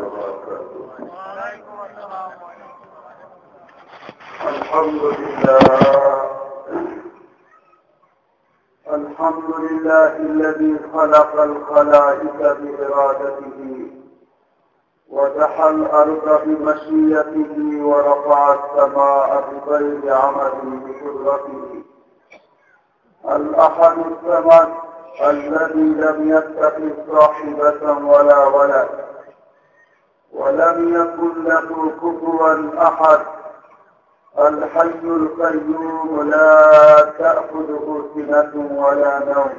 وبركاته الحمد لله. الحمد لله الذي خلق الخلائق بإرادته ودحى الأرض بمشيته ورفع السماء بغير عمل بقدرته. الأحد الثمن الذي لم يتخذ صاحبة ولا ولد. ولم يكن له كفوا أحد. الحي القيوم لا تأخذه سنة ولا نوم.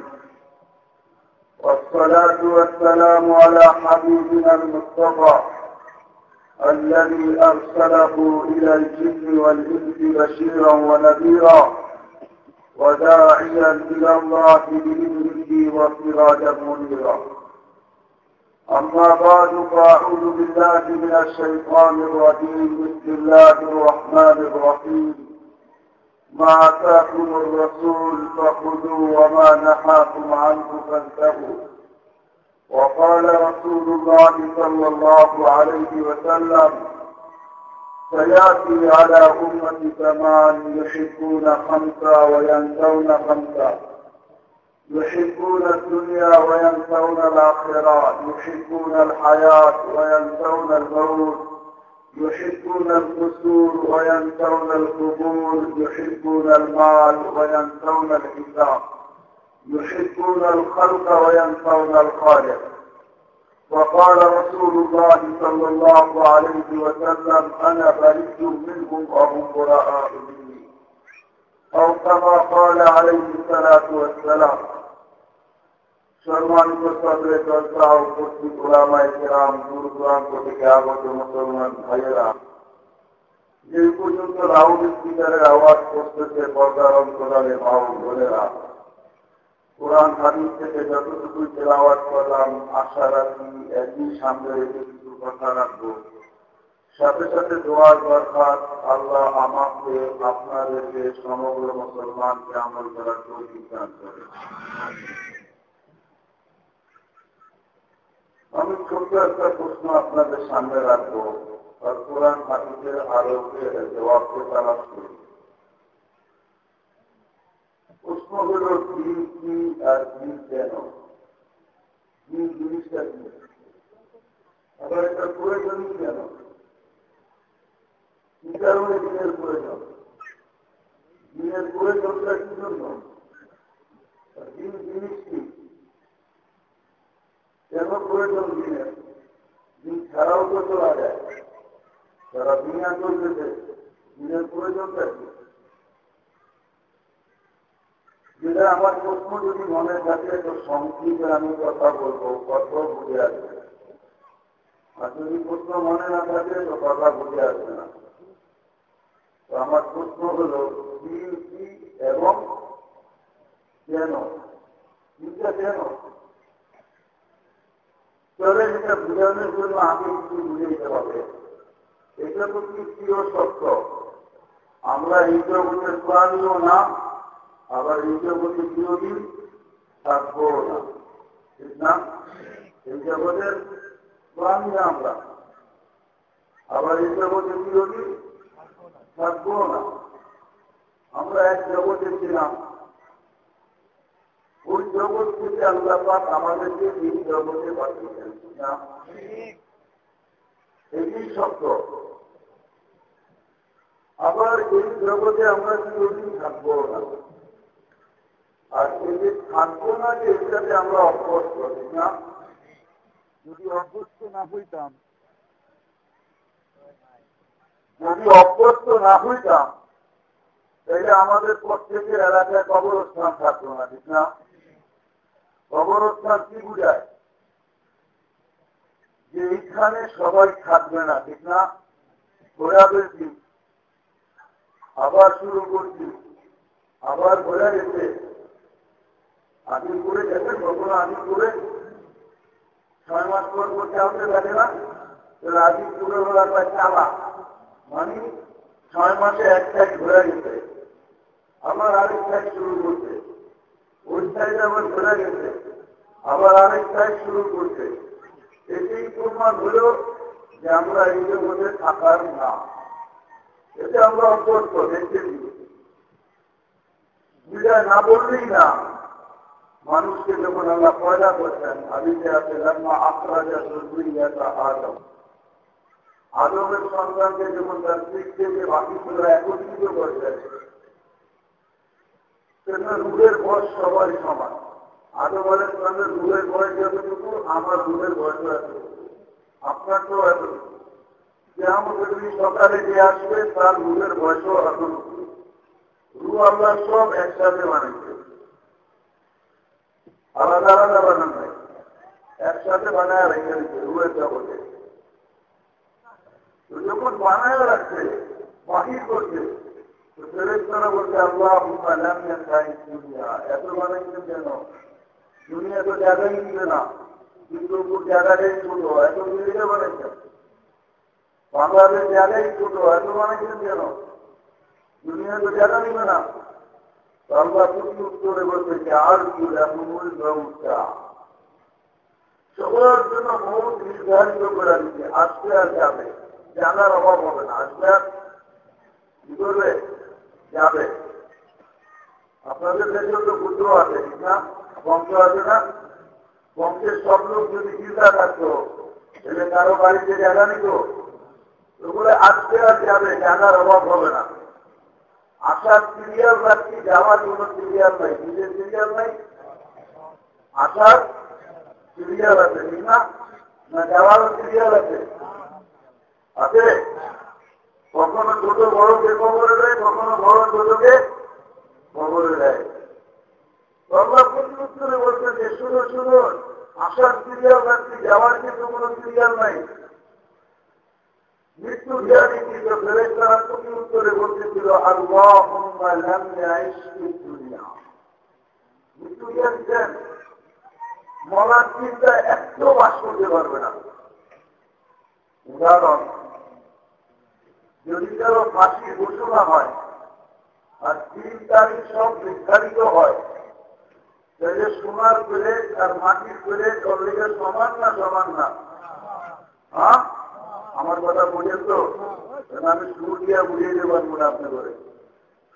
والصلاة والسلام على حبيبنا المصطفى الذي أرسله إلى الجن والإنس بشيرا ونذيرا وداعيا إلى الله بإذنه وسراجا منيرا. أما بعد فأعوذ بالله من الشيطان الرجيم. بسم الله الرحمن الرحيم. ما آتاكم الرسول فخذوا وما نهاكم عنه فانتهوا. وقال رسول الله صلى الله عليه وسلم سيأتي على أمة زمان يحبون خمسا وينسون خمسا. يحبون الدنيا وينسون الآخرة يحبون الحياة وينسون الموت يحبون القصور وينسون القبور يحبون المال وينسون الحساب يحبون الخلق وينسون الخالق. وقال رسول الله صلى الله عليه وسلم أنا بريء منهم وهم براء مني. أو كما قال عليه الصلاة والسلام সম্মানিত সদরে চর্চা উপস্থিত ওলামায় কেরাম দূর দূরান্ত থেকে আগত মুসলমান ভাইয়েরা যে পর্যন্ত লাউড স্পিকারের আওয়াজ করতেছে পর্দার অন্তরালে মাউল বোনেরা। কোরআন, হাদিস থেকে যতটুকু তেলাওয়াত করলাম, আশা রাখি একই সামনে রেখে কিছু কথা রাখব। সাথে সাথে দোয়ার দরকার, আল্লাহ আমাকে, আপনাদেরকে, সমগ্র মুসলমানকে আমল করার তৈরি করে আমি ছোট্ট একটা প্রশ্ন আপনাদের সামনে রাখব। কোরআন হাদিসের আলোকে জবাবকে তালাশ করি। প্রশ্ন হল দিন কি, আর দিন কেন? দিন জিনিসটা কি? আবার এটা প্রয়োজনই কেন? কি কারণে দিনের প্রয়োজন? দিনের প্রয়োজনটা কি জন্য? দিন জিনিস কি? কেন প্রয়োজন দিনের দিন ছাড়াও তো চলা যায়। যারা দুনিয়া চলতেছে দিনের প্রয়োজনটা কি? যেটা আমার প্রশ্ন যদি মনে থাকে, তো সংক্ষিপে আমি কথা বলব কত বুঝে আসবে। আর যদি প্রশ্ন মনে না থাকে, তো কথা বুঝে আসবে না। তো আমার প্রশ্ন হল কি এবং কেন? কিটা কেন? তবে এটা বোঝানোর জন্য আগে কিছু বুঝে দিতে হবে। এটা তো কি প্রিয় সত্য আমরা এই জগতের প্রাণীও না, আবার এই জগতে চিরদিন থাকব না। ঠিক না? এই জগতের প্রাণী আমরা। আবার এই জগতে চিরদিন থাকব না। আমরা এক জগতে ছিলাম। ওই জগৎ থেকে আল্লাহ পাক আমাদেরকে এই জগতে পাঠিয়েছেন। এটি সত্য। আবার এই জগতে আমরা চিরদিন থাকব না। আর এই থাকব না যে এটাতে আমরা অভ্যস্ত না? যদি অভ্যস্ত না হইতাম, যদি অভ্যস্ত না হইতাম, তাহলে আমাদের প্রত্যেকের এলাকায় কবরস্থান থাকতো না, ঠিক না? কবরস্থান কি বুঝায়? যে এইখানে সবাই থাকবে না, ঠিক না? ঘোরা বেশি আবার শুরু করছি। আবার ঘোরা গেছে। আদিল করে গেছে, কখনো আদিল করে। ছয় মাস পর করতে আসতে থাকে না? তাহলে আদিল করে বলার পর চালা মানে ছয় মাসে এক সাইড ঘোরা গেছে। আবার আরেক সাইড শুরু করছে। আবার শুরু করছে। এটাই প্রমাণ হল যে আমরা থাকার না। এতে আমরা বিদায় না বললেই না। মানুষকে যখন আল্লাহ পয়দা করছেন আদিতে আছে জরুরিয়াটা আদম। আদমের সন্তানকে যখন তার দিক থেকে বাকিগুলো একত্রিত করছেন সেটা রুহের বয়স সবারই সমান। আদম আলের সঙ্গে রুহের বয়স যতটুকু, আমার রুহের বয়স এতটুকু। তো এতটুকু। যে তুমি সকালে যে আসবে, তার রুহের বয়সও এতটুকু। রু আল্লাহ সব একসাথে বানাইছে। আলাদা আলাদা বানান নাই। একসাথে বানায় রেখে দিচ্ছে রুয়ের জগতে। যখন বানায় রাখছে, বাহির করছে তো ফেরেস্তারা বলছে আল্লাহ দুনিয়া। এত বানাইছেন কেন? দুনিয়া তো জায়গাই নিবে না, কিন্তু জায়গাটাই ছোট। এত মিলিয়ে বানাইছেন। বাংলাদেশ জায়গাই ছোট। এত বানাইছেন কেন? দুনিয়া তো জায়গা নিবে না। আল্লাহ প্রতি উত্তরে বলছে আর কি এমন ব্যবস্থা সবার জন্য মৌত নির্ধারিত করে দিচ্ছে আসতে আর যাবে। জানার অভাব হবে না। আসবে আর কি করবে? যাবে। আপনাদের দেশেও তো পুত্র আছে, ঠিক না? বংশ আছে না? বংশের সব লোক যদি চিন্তা থাকতো, তাহলে কারও বাড়িতে জায়গা নিত? ওগুলো আসতে আর যাবে জানার অভাব হবে না। আসার সিরিয়াল রাখছি, যাওয়ার কোন সিরিয়াল নাই। নিজের সিরিয়াল নাই? আসার সিরিয়াল আছে, ঠিক না? না যাওয়ারও সিরিয়াল আছে। আছে? কখনো ছোট বড়কে খবরে দেয়, কখনো বড় ছোটকে খবরে দেয়। বাংলা প্রতি উত্তরে বলছে যে, শুনো শুনো, আসার সিরিয়াল রাখছি, যাওয়ার কিন্তু কোনো সিরিয়াল নাই। মৃত্যু জ্ঞানী কিন্তু ফেরেস্তারা প্রতি উত্তরে বলতেছিল আল্লাহ মৃত্যু জ্ঞানী মলার চিন্তা একটু বাস করতে পারবে না। উদাহরণ যদি কারও ফাঁসি ঘোষণা হয় আর তিন তারিখ সব নির্ধারিত হয় তাহলে সোনার প্লেট আর মাটির প্লেট অলরেডি সমান না সমান না? আমার কথা বোঝেন তো? আমি সুর দিয়া বুঝিয়ে দেবার মনে আপনি করে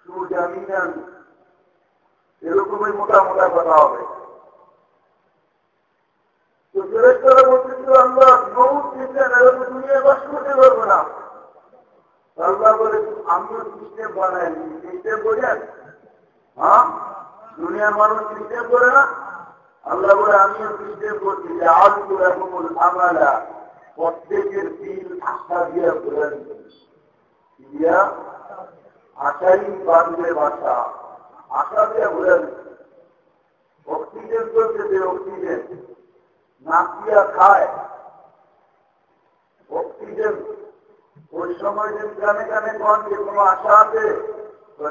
সুর জানি। না এরকমই মোটা মোটা কথা হবে। তো ফেরেস্তারা বলতেছিল আমরা নৌ চিন্তা এরকম দুনিয়ায় বাস করতে পারব না আল্লাহ বলে আমিও সিস্টেম বানাই সিস্টেম বোঝেন হ্যাঁ দুনিয়ার মানুষ সিস্টেম করে না আল্লাহ বলে আমিও সিস্টেম করছি যে আলু এখন আমালা প্রত্যেকের দিন আশা দিয়া বলেন দিয়া আশাই বাঁধবে বাসা আশা দিয়া বলেন অক্সিজেন চলছে যে অক্সিজেন নাকিয়া খায় অক্সিজেন ওই সময় যদি কানে কানে আশা আছে?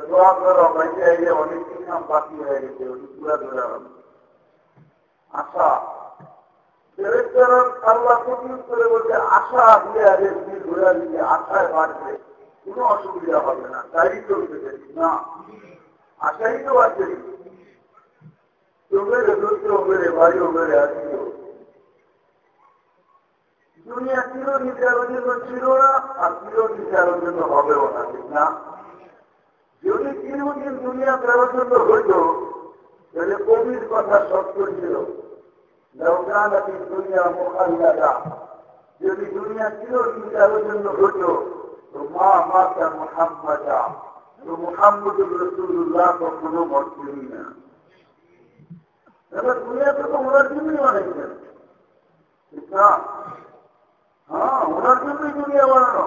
দোয়া করো বাইরে আইলে অনেক বাকি হয়ে গেছে আশা। আশায় বাড়বে, কোনো অসুবিধা হবে না, তাই চলতে না, আশাই তো আছে তোমরে ধরতে হবে বেড়ে আসিও। দুনিয়া চিরদিন কারোর জন্য ছিল না, আর চিরদিন কারোর জন্য হবেও না, ঠিক না? যদি চিরদিন দুনিয়া কারোর জন্য হইত, তাহলে কবির কথা সত্য ছিল। দুনিয়া যদি দুনিয়া চিরদিন কারোর জন্য হইত, তো মা মাতা মোহাম্মদা। তো মোহাম্মদুর রসুল্লাহ কখনো মরতেনি না। এবার দুনিয়াতে তো ওনার জন্যই বানাইছেন হ্যাঁ ওনার জন্যই দুনিয়া বানানো।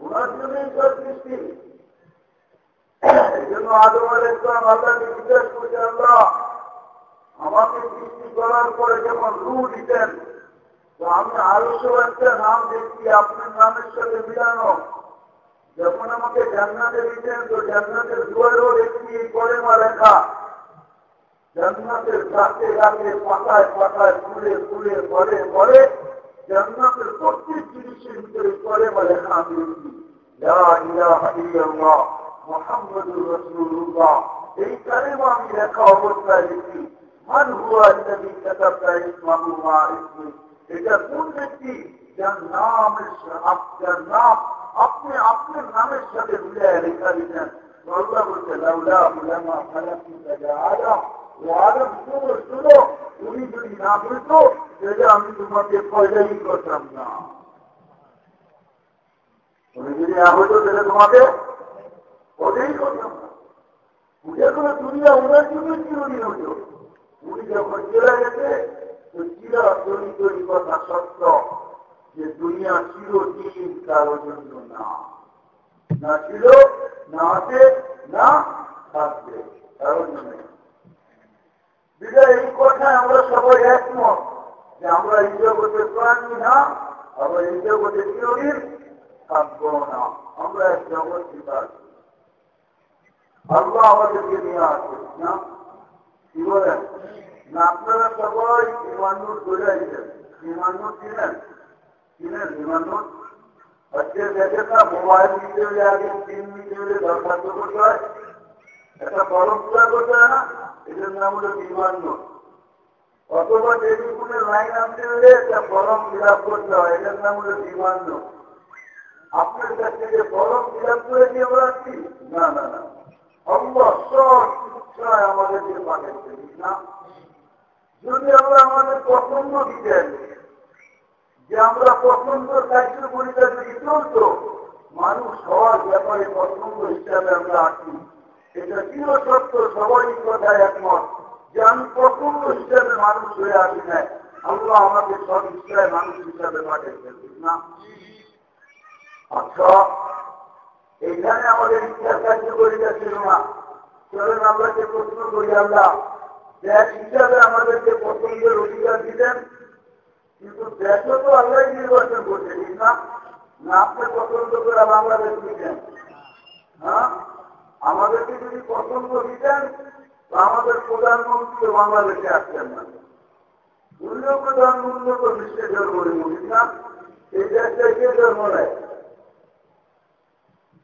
ওনার জন্যই সব সৃষ্টি এই জন্য আদম আল আল্লাহকে জিজ্ঞাসা করছে আল্লাহ, আমাকে সৃষ্টি করার পরে যখন রু দিতেন আমি আরও একটা নাম দেখছি আপনার নামের সাথে মিলানো। যখন আমাকে জান্নাতে দিতেন তো জান্নাতের দুয়ারও দেখছি পরে মা লেখা। জান্নাতের গাছে গাছে পাতায় পাতায় ফুলে ফুলে, পরে পরে জান্নাতের প্রত্যেক জিনিসের ভিতরে পরে মা লেখা আমি মোহাম্মদুর রসুল্লাহ এই কালেমা আমি লেখা অবস্থায় দেখি মান হুয়া ইত্যাদি ইসমা ইসমি এটা কোন ব্যক্তি যার নাম আপনার নাম আপনি আপনার নামের সাথে মিলিয়ে রেখা দিতেন আল্লাহ বলছে লাউলা বুলামা ফালাকি আদম উনি যদি না বলতো তাহলে আমি তোমাকে পয়দাই করতাম না। উনি যদি না হইতো তাহলে তোমাকে পয়দাই করতাম দুনিয়া ওনার জন্য জন্য না। না ছিল, না আছে, না থাকবে কারোর জন্য বিদায় এই কথায় আমরা সবাই একমত যে আমরা এই প্রাণী না? আবার এই জগতে চিরদিন না। আমরা এক জগৎ বিকাশ। আল্লাহ আমাদেরকে নিয়ে আসে না? কি বলেন? না, আপনারা সবাই বিমানুর ঘুরে আসবেন বিমানুর ছিলেন কিনেন বিমানুর আজকে দেখেন না, মোবাইল নিতে হলে আগে সিম নিতে হলে দরখাস্ত করতে হয়। একটা বরফ করতে হয় না? এটার নাম হলো নোট অথবা টেলিফোনের লাইন আনতে হলে একটা ফরম ফিল করতে হয় এটার নাম হলো বিমান আপনার কাছ থেকে ফরম ফিল করে দিয়ে বলাচ্ছি না না না। না? আমরা আমাদের পছন্দ দিতেন যে আমরা পছন্দ কার্যকরিতা যদি চলতো। মানুষ হওয়ার ব্যাপারে পছন্দ হিসাবে আমরা আছি। এটা চির সত্য সবাই কথায় একমত। যে আমি পছন্দ হিসাবে মানুষ হয়ে আসি না। আল্লাহ আমাকে সব ইচ্ছায় মানুষ হিসাবে পাঠিয়েছেন না? আচ্ছা এখানে আমাদের ইচ্ছার কার্যকরিতা ছিল না। চলেন আমরাকে প্রশ্ন করি আল্লাহ, দেশ হিসাবে আমাদেরকে পছন্দের অধিকার দিলেন কিন্তু দেশও তো আল্লাহ নির্বাচন করছে, ঠিক না? আপনি পছন্দ করে বাংলাদেশ দিতেন হ্যাঁ? আমাদেরকে যদি পছন্দ দিতেন আমাদের প্রধানমন্ত্রী বাংলাদেশে আসতেন না। উনিও প্রধানমন্ত্রী, তো বিশ্বে জন্ম ঠিক না, এই দেশটা কে জন্ম নেয়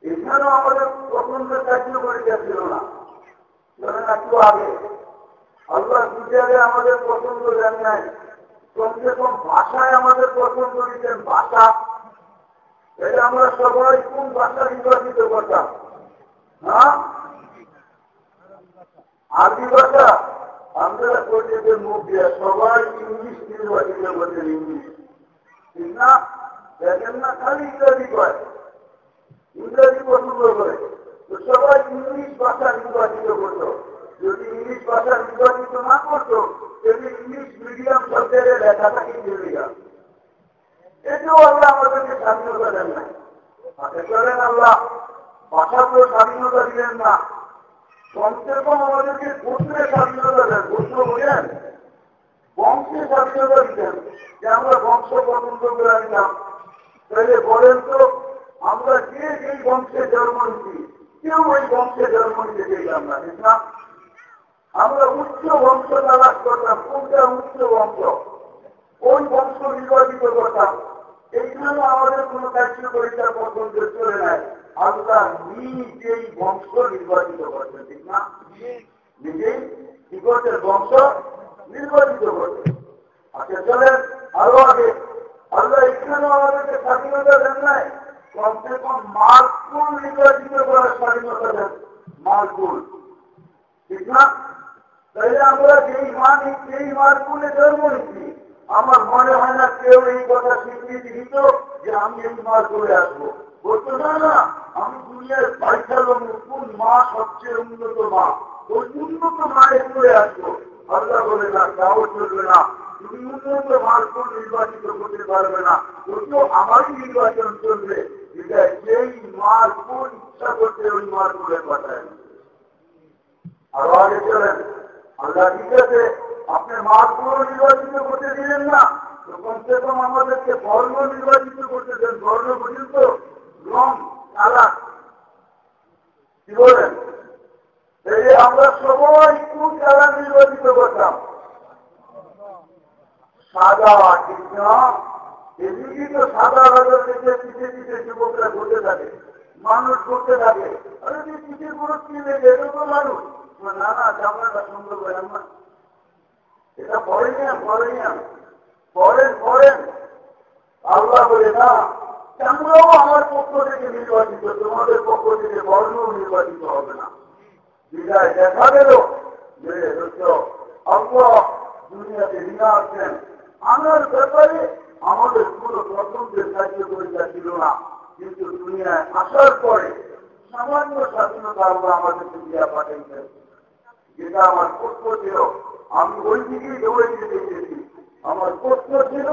এখানেও আমাদের পছন্দের কার্যকরিতা ছিল না। ধরেন একটু আগে, আল্লাহ দুজারে আমাদের পছন্দ দেন নাই। কমসে কম ভাষায় আমাদের পছন্দ দিতেন ভাষা। এটা আমরা সবাই কোন ভাষা নির্বাচিত করতাম? আরবি ভাষা আমরা পর্যটের মুখ দিয়ে, সবাই ইংলিশ নির্বাচিত করতেন ইংলিশ। ঠিক না? দেখেন না, খালি ইত্যাদি কয়। ইংরেজি পছন্দ করে। তো সবাই ইংলিশ ভাষা নির্বাচিত করত। যদি ইংলিশ ভাষা নির্বাচিত না করতো, তাহলে ইংলিশ মিডিয়াম সরকারের লেখাটা ইন্ডিয়া এটাও আল্লাহ আমাদেরকে স্বাধীনতা দেন চলেন আল্লাহ। ভাষাগুলো স্বাধীনতা দিলেন না। কমসে কম আমাদেরকে গোত্রের স্বাধীনতা দেন, গোত্র বলেন বংশের স্বাধীনতা দিতেন, যে আমরা বংশ পছন্দ করে আনলাম তাহলে বলেন তো, আমরা যে যেই বংশে জন্ম নিচ্ছি কেউ ওই বংশে জন্ম নিতে চাইলাম না, ঠিক না? আমরা উচ্চ বংশ তালাশ করতাম কোনটা উচ্চ বংশ? ওই বংশ নির্বাচিত করতাম। এইখানে আমাদের কোন কার্যকরিতার পছন্দ চলে নাই। আল্লাহ নিজেই বংশ নির্বাচিত করছেন ঠিক না? নিজেই কি করছেন বংশ নির্বাচিত করছেন আচ্ছা চলেন, আরও আগে। আল্লাহ এখানেও আমাদেরকে স্বাধীনতা দেন নাই। কমসে কম মার্কুল নির্বাচিত করার স্বাধীনতা দেন। মার্কুল, ঠিক না? তাইলে আমরা যেই মান যেই মার্কুলে জন্ম নিচ্ছি। আমার মনে হয় না কেউ এই কথা স্বীকৃতি দিত যে আমি এই মাস করে আসব। বলতো না না, আমি দুনিয়ার পাইসালম কোন মা সবচেয়ে উন্নত মা। ওই উন্নত মায়ের করে আসব। আল্লাহ বলে না, তাও চলবে না। তুমি উন্নত মার্কুল নির্বাচিত করতে পারবে না। যদিও আমারই নির্বাচন চলবে যেই মার্কুল ইচ্ছা করতে ওই মার্কুলে পাঠায়। আরও আগে চলেন। আল্লাহ ঠিক আছে, আপনি মার্কুল নির্বাচিত করতে দিলেন না। কমসে কম আমাদেরকে বর্ণ নির্বাচিত করতে দেন। বর্ণ পর্যন্ত রং কালা কি বলেন আমরা সবাই কোন কালার নির্বাচিত করতাম? সাদা ঠিক এদিকে তো সাদা বাজার থেকে পিছিয়ে পিছিয়ে যুবকরা ঘুরতে থাকে। মানুষ ঘুরতে থাকে। আরে তুই পিছিয়ে কোনো কি লেগে এটা তো মানুষ। না না চামড়াটা সুন্দর করেন না এটা পড়েনি পড়েনি পড়েন পড়েন। আল্লাহ বলে, না তোমরাও আমার পক্ষ থেকে নির্বাচিত, তোমাদের পক্ষ থেকে বর্ণ নির্বাচিত হবে না। বিদায় দেখা গেল। যে আল্লাহ দুনিয়াতে ঋণা আছেন। আনার ব্যাপারে আমাদের কোন পছন্দের কার্যকরিতা ছিল না। কিন্তু দুনিয়ায় আসার পরে সামান্য স্বাধীনতা আল্লাহ আমাদেরকে দিয়া পাঠিয়েছেন যেটা আমার পক্ষ ছিল, আমি ওই দিকেই দৌড়ে যেতে চেয়েছি। আমার প্রশ্ন ছিল,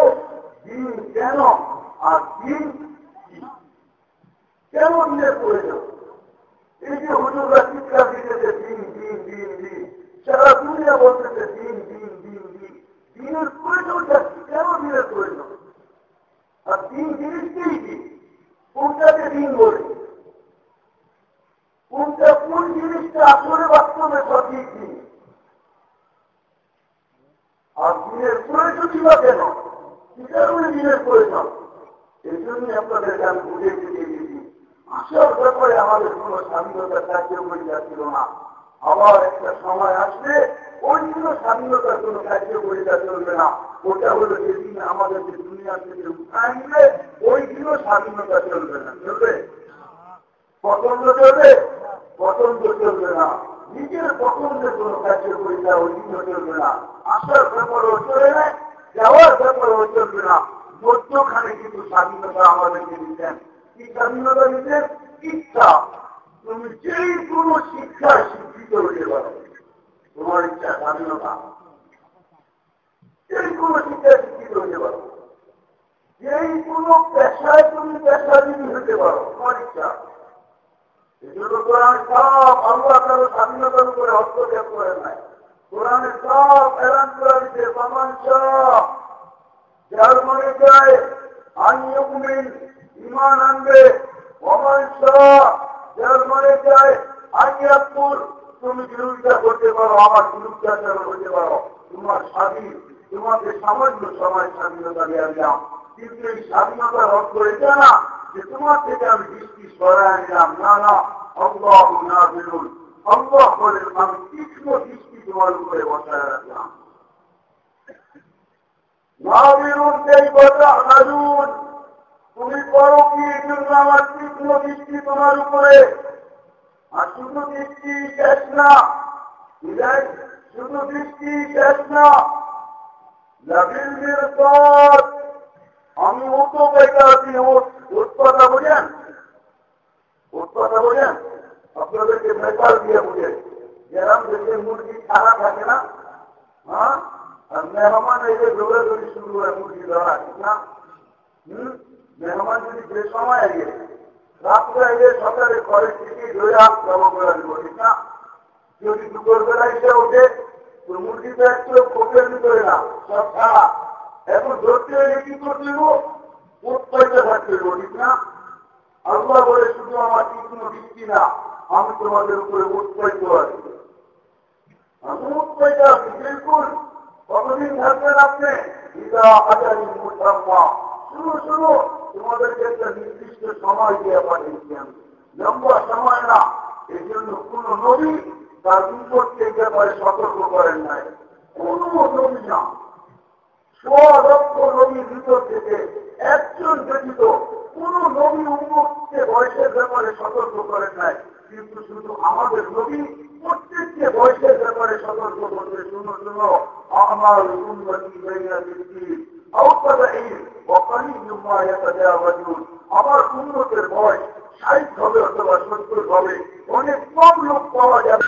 দিন কেন আর দিন এই স্বাধীনতার অর্থ এটা না, যে তোমার থেকে আমি দৃষ্টি সরাই নিলাম। না না অল্লাহ না বেরুন অল্লাহ বলে, আমি তীক্ষ্ণ দৃষ্টি তোমার উপরে বসায় রাখলাম। তুমি করো কি, এই জন্য আমার তীক্ষ্ণ দৃষ্টি তোমার উপরে। আর শুধু দৃষ্টি শেষ না শুধু দৃষ্টি শেষ না লাভিলের পর আমি উঠো পেটা আছি ওর কথা বোঝেন ওর কথা বোঝেন আপনাদেরকে মেটাল দিয়ে বুঝে যেরকম দেশে মুরগি ছাড়া থাকে না। হ্যাঁ? আর মেহমান এই যে দৌড়াদৌড়ি শুরু হয় মুরগি ধরা, ঠিক না? হম? মেহমান যদি যে সময় আগে রাত্রে আগে সকালে ঘরের থেকে ধরে জমা করে দিব, ঠিক না? যদি দুপুর বেলা এসে ওঠে, তো মুরগিটা একটু কোপের ভিতরে না সব ছাড়া। এখন ধরতে কি করতে উৎপাইতে থাকতে ঠিক না? আল্লাহ বলে শুধু আমার কি কোনো বৃত্তি না, আমি তোমাদের উপরে উৎপাইত আছি আমি উৎপাইত আছি বিলকুল। কতদিন আপনি? তোমাদেরকে একটা নির্দিষ্ট সময় দিয়ে পাঠিয়েছি আমি। লম্বা সময় না এই জন্য কোন নবী তার উন্মতকে ব্যাপারে সতর্ক করেন নাই। কোন নবী না। লক্ষ নবীর ভিতর থেকে একজন ব্যতীত কোন নবী উন্মতকে বয়সের ব্যাপারে সতর্ক করেন নাই। কিন্তু শুধু আমাদের নবী প্রত্যেককে বয়সের ব্যাপারে সতর্ক করতে শুনো শুনো। আমার উন্নতি আমার উন্নতের বয়স ষাট হবে অথবা সত্তর হবে। অনেক কম লোক পাওয়া যাবে।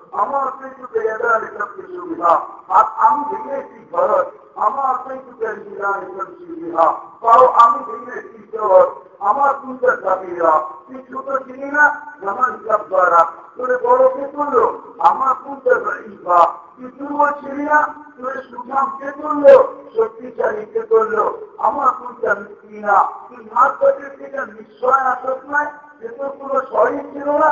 আমার আর আমি কি ঘরত আমার তাও আমি কি আমার দুইটা তুই ছোট চিনি না? যেমন সব দ্বারা তোরে বড় কে তুললো আমার ইবা তুই দুর্বল ছিলি না? তোরে সুঠাম কে তুললো শক্তিশালী কে তুললো আমার কোনটা মিষ্টি না। তুই মাছ থেকে নিশ্চয় আসত নয় কিন্তু কোনো শরীর ছিল না।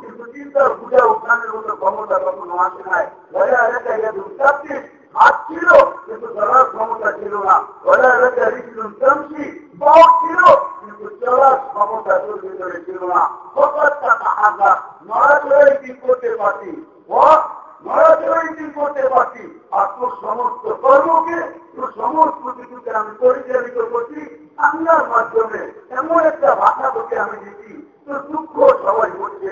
চিন্তার পূজা উত্থানের মতো ক্ষমতা কখনো আসে নাই। বলে এলাকা ইয়াদু চাকরির হাত ছিল, কিন্তু ধরার ক্ষমতা ছিল না। বলে এলাকা রিসুল জমসি ছিল, কিন্তু চলার ক্ষমতা তোর ভিতরে ছিল না। সমস্ত আমি করছি এমন একটা ভাষা তোকে আমি দিচ্ছি তোর দুঃখ সবাই হচ্ছে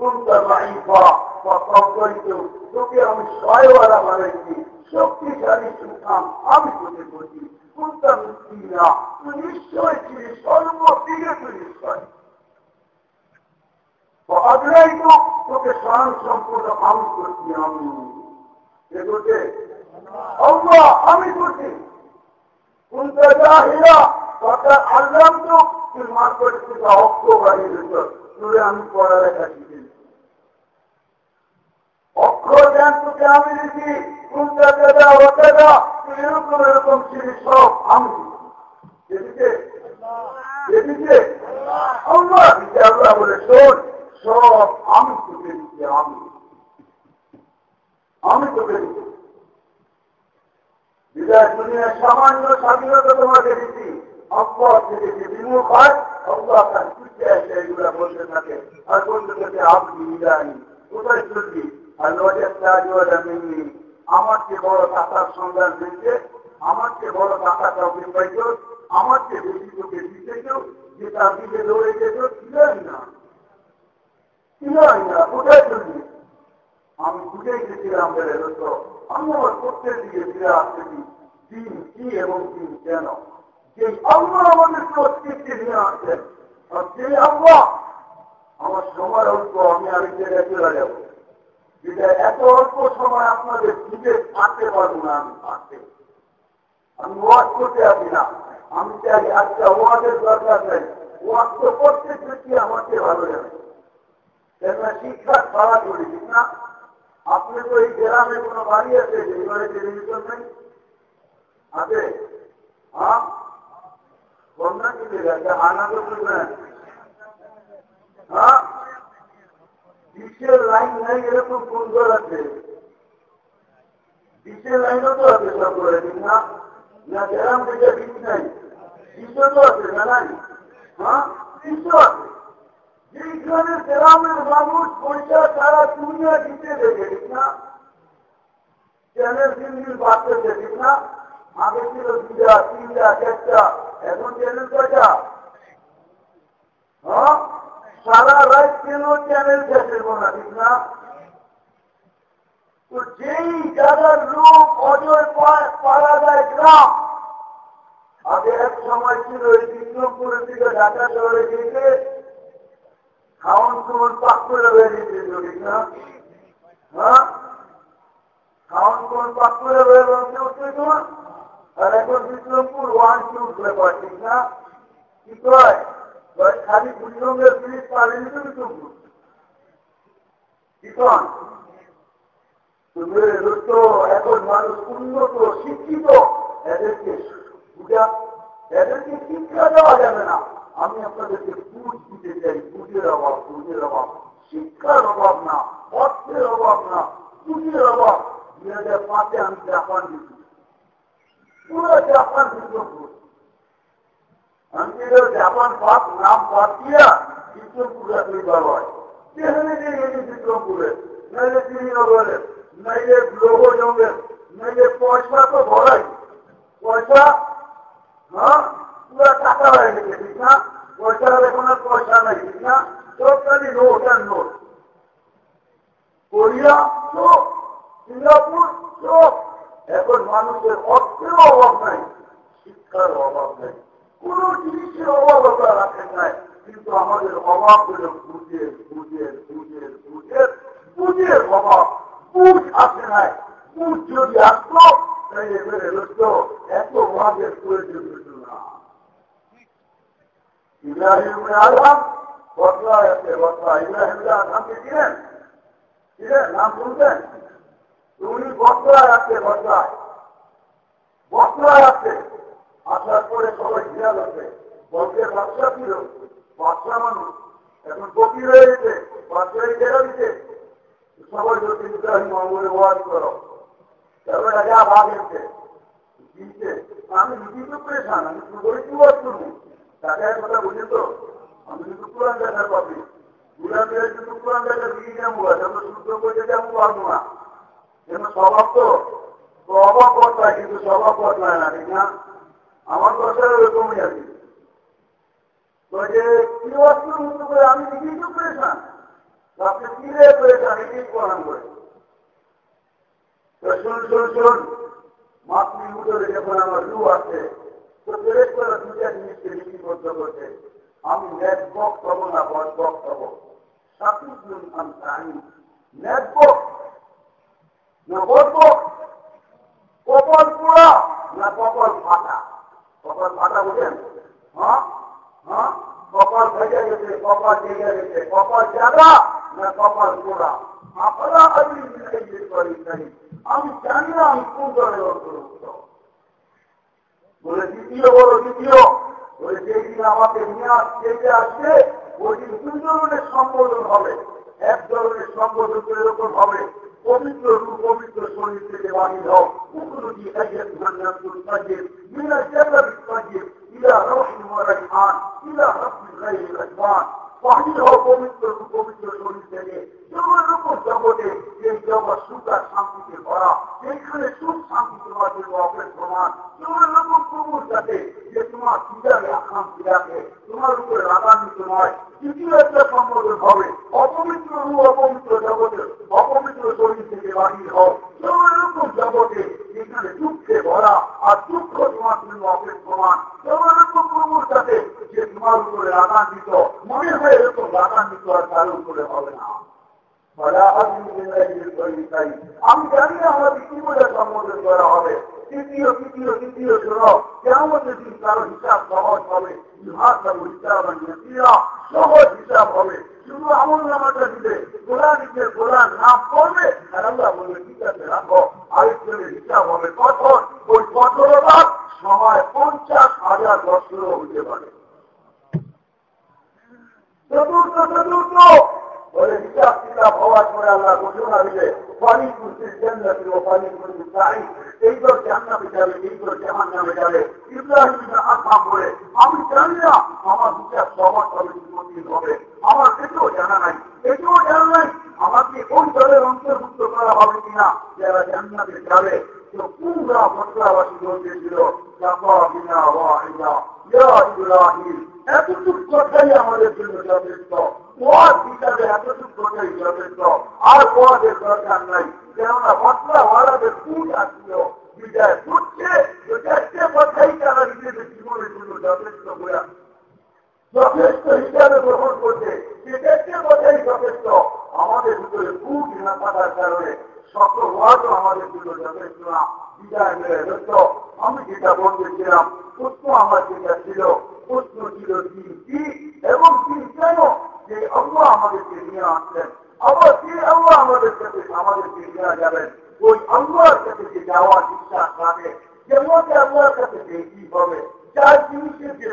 কোনটা বাড়ি বা তোকে আমি সয়ওয়ালা বানাইছি, শক্তিশালী সুখাম আমি তোকে বলছি আগ্রাই তোকে স্বয়ং সম্পূর্ণ আমি করছি, আমি। এগোতে আমি করছি। কোনটা আল্লাহ তো তুই মার করে তুই অক্ষ বাড়িয়ে দিত তুই আমি পড়ালেখা শিখেছি আমি তুই এরকম এরকম ছিলি সব আমি এদিকে? এদিকে? আল্লাহ বলে, শোন, সব আমি তোকে দিচ্ছি আমি। আমি তোকে দিচ্ছি বিদায় সামান্য স্বাধীনতা তোমাকে দিচ্ছি থেকে যে বিমুখ হয় আল্লাহ তার এগুলা বলতে থাকে। আর বলতে থাকে আপনি বিদায়। কোথায় মিলনি বড় টাকার সন্ধান দিচ্ছে আমার যে বড় টাকা কাউকে পাইত আমার যে বেশি তোকে দিতে কেউ যে তার দিকে দৌড়ে যেত ছিলই না। আমি বুঝেই গেছিলাম বেড়ে হতো আমি আমার প্রত্যেক দিকে ফিরে আসতেছি দিন কি এবং দিন কেন? যে আল্লাহ আমাদেরকে অস্তিত্বে নিয়ে আসছেন আর যে আল্লাহ, আমার সময় অল্প আমি আরেক জায়গায় চলে যাব। যেটা এত অল্প সময় আপনাদের দিকে থাকতে পারব না আমি থাকতে। আমি ওয়াজ করতে আসি না। আমি চাই আজকে ওয়াজের দরকার নেই। ওয়াজ তো প্রত্যেক ব্যক্তি আমাকে ভালো জানে কেননা শিক্ষা ছাড়া করি ঠিক না? আপনি তো এই গ্রামে কোনো বাড়ি আছে, যে ঘরে টেলিভিশন নেই? আছে? হ্যাঁ? বন্যা কি আনন্দ শুনবেন হ্যাঁ? বিশ্বের লাইন নাই, এরকম কোন ঘর আছে? বিশ্বের লাইনও তো আছে সব করে না? না যেরাম থেকে নাই। বিশ্ব তো আছে, না হ্যাঁ? বিশ্ব আছে। যেখানে গ্রামের মানুষ পয়সা সারা দুনিয়া দিতে দেখে ঠিক না? চ্যানেল দিন দিন বাড়তেছে, ঠিক না? আগে ছিল দুটা তিনটা, চারটা, এখন চ্যানেল কয়টা? হ্যাঁ? সারা রাত কেন চ্যানেল শেষের না, ঠিক না? তো যেই জায়গার লোক অজয় পাওয়া যায় গ্রাম আগে এক সময় ছিল এই বিষ্ণুপুরের দিকে ঢাকা শহরে গিয়ে খাওয়ান খাওয়ান পাক করে বেরিয়ে দিল ঠিক না? হ্যাঁ? খাওয়ান খাওয়ান পাক করে বেরিয়ে আর এখন বিষ্ণুপুর ওয়ান টু ব্যাপার ঠিক না? কি কয়? খালি দুর্গমের জিনিস পারেনি তো বিষ্ণুপুর কি কন? এখন মানুষ উন্নত, শিক্ষিত। এদেরকে এদেরকে শিক্ষা দেওয়া যাবে না। আমি আপনাদেরকে বুঝ দিতে চাই, বুঝের অভাব বুঝের অভাব। শিক্ষার অভাব না, অর্থের অভাব না পুঁজির অভাব। দুই হাজার পাঁচে আমি জাপান দিচ্ছি পুরো জাপান বিষ্ণুপুর আমি জাপান পাক নাম পাক দিয়া বিষ্ণুপুরে তুই বাবা যেখানে যে বিক্রমপুরে, নাইলে শ্রীনগরের নাইলে লোহ জঙ্গের নাইলে পয়সা তো ভরাই। পয়সা হ্যাঁ? পুরা টাকা হয়ে গেছে, ঠিক না? পয়সার এখন আর পয়সা নাই, ঠিক না? সরকারি নোট আর নোট কোরিয়া, চোখ। সিঙ্গাপুর, চোখ। এখন মানুষের অর্থের অভাব নাই, শিক্ষার অভাব নাই। কোন জিনিসের অভাব আমরা রাখেন নাই। কিন্তু আমাদের অভাব হল বুঝের বুঝের বুঝের বুঝের বুঝের অভাব। বুঝ আসে নাই। বুঝ যদি আসতো, তাহলে বেড়ে রইত এত অভাবের প্রয়োজন হইত না। ইব্রাহিমে আলম বদলায় আছে বদলা ইব্রাহিমরা নামকে চিনেন চিনেন নাম উনি আছে বদলায় বদলায় আছে। আসার পরে সবাই খেয়াল আছে। বলকে বাচ্চা ছিল বাচ্চা মানুষ। এখন হয়ে গেছে বাচ্চাই দেখা দিতে সবাই যদি আমলে ওয়াজ করো। তবে রাজা ভাগ আমি নিজেই তো পেরেছান আমি করে কি ওয়াজ করব? তাকে কথা বুঝে তো, আমি কিন্তু পুরান দেখার পাবি পুরান দেখার কিন্তু পুরান দেখার দিকে যাব আমরা শুদ্ধ করতে যাব পারব না। কেন স্বভাব তো স্বভাব বদলায় কিন্তু স্বভাব বদলায় না, ঠিক না? আমার কথা ওরকমই আছে আমি নিজেই তো পেরেছান আপনি কিরে পেরেছান এটাই প্রণাম করে। শুন শুন শুন মাতৃ উঠে যখন আমার রু আছে তো ফেরেস করে দুটা জিনিসকে লিপিবদ্ধ করছে আমি নেটবক হব না বটবক হব সাতুজন আমি জানি নেটবক না বটবক কপাল পোড়া না কপাল ফাটা? কপাল ফাটা বুঝেন হ্যাঁ? হ্যাঁ? কপাল ভেজে গেছে, কপাল জেগে গেছে। কপাল জাগা না কপাল পোড়া আপনারা আমি আমি জানি না আমি কোন দলের অন্তর্ভুক্ত। বলে দ্বিতীয় বড় দ্বিতীয় বলে যেদিন আমাকে নিয়ে আসতে ওই দিন দুই ধরনের সম্বোধন হবে। এক ধরনের সম্বোধন এরকম হবে। পবিত্র রূপ, পবিত্র শরীর থেকে বাহির হোক উগ্রটি খাইয়ে ধান্নাতুল কাজের মিনা জান্নাতুল কাজের ইলা রহম রাইহান গায়রিল রাহমান বাহির হোক পবিত্র রূপ, পবিত্র শরীর থেকে। রকম জগতে এই জগৎ সুখ আর শান্তিতে ভরা। সেইখানে সুখ শান্তি জন্য অপের প্রমাণ। তোমার রকম প্রভুর কাছে যে তোমার পূজাকে আসাম পূজাকে তোমার উপরে রাগান্বিত নয়। তৃতীয় একটা সম্বোধন হবে অপবিত্র রূপ, অপবিত্র জগতের শরীর থেকে বাহির হোক তোমার রকম জগতে যেখানে দুঃখে ভরা আর দুঃখ তোমার জন্য অপের প্রমাণ তোমার রকম প্রভুর কাছে যে তোমার উপরে রাগান্বিত মনে হয় এরকম রাগান্বিত আর কারোর উপরে হবে না আমি জানি না আমাদের কি বলে সম্বোধন করা হবে তৃতীয় তৃতীয় তৃতীয় শোনো কেমন দিন কারও হিসাব সহজ হবে সহজ হিসাব হবে শুধু আমল নামাটা দিলে গোলা নিজের গোলার নাম করবে আর আমরা বলবে ঠিক আছে রাখো আরেকজনের হিসাব হবে কঠোর ওই কঠোরতার সময় পঞ্চাশ হাজার বছর হতে পারে চতুর্থ চতুর্থ বলে হিসাব কিতাব হওয়া আল্লাহ ঘোষণা দিলে পানি কুস্তির জান্নাতি ও পানি কুস্তির চাই এই দল জান্নাতে যাবে এই দল জাহান নামে যাবে ইব্রাহিম আত্মা বলে আমি জানি না আমার বিচার সবার তবে কঠিন হবে আমার এটাও জানা নাই এটাও জানা নাই আমাকে ওই দলের অন্তর্ভুক্ত করা হবে কিনা যারা জান্নাতে যাবে তো পুরা মশলাবাসী বলতেছিল ইব্রাহিম এতটুক কথাই আমাদের জন্য যথেষ্ট ওয়াদ হিসাবে এতটুক কথাই যথেষ্ট আর ওয়াদের দরকার নাই কেননা মশলা ওয়ালাদের ফুট আসছিল বিদায় ফুটছে তো চারটে কথাই তারা নিজেদের জীবনের জন্য যথেষ্ট করে যথেষ্ট হিসাবে গ্রহণ করছে যে চারটে কথাই যথেষ্ট আমাদের ভিতরে ফুট না থাকার কারণে শত ওয়াদও আমাদের জন্য যথেষ্ট না বিদায় মেরে ধরত আমি যেটা বলতেছিলাম প্রশ্ন আমার যেটা ছিল প্রশ্ন ছিল দিন কি এবং দিন কেন যে আল্লাহ আমাদেরকে নিয়ে আসছেন আবার যে আল্লাহ আমাদের কাছে আমাদেরকে নিয়ে যাবেন ওই আল্লাহর কাছে যে যাওয়ার বিশ্বাস রাখে যেমনকে আল্লাহর কাছে কি হবে যার জিনিসের যে